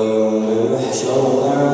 ويوم يحشرنا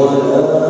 ولا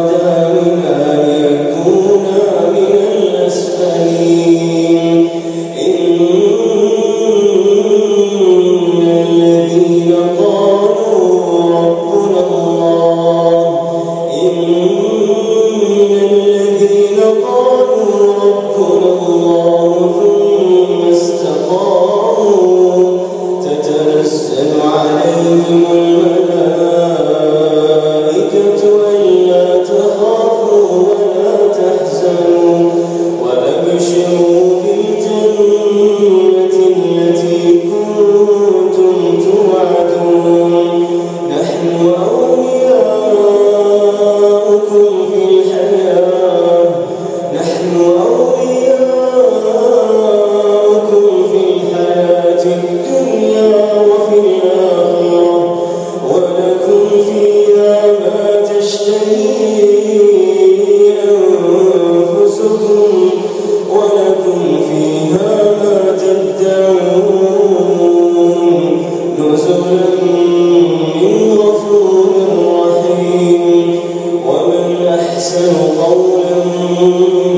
السيئة Senhor.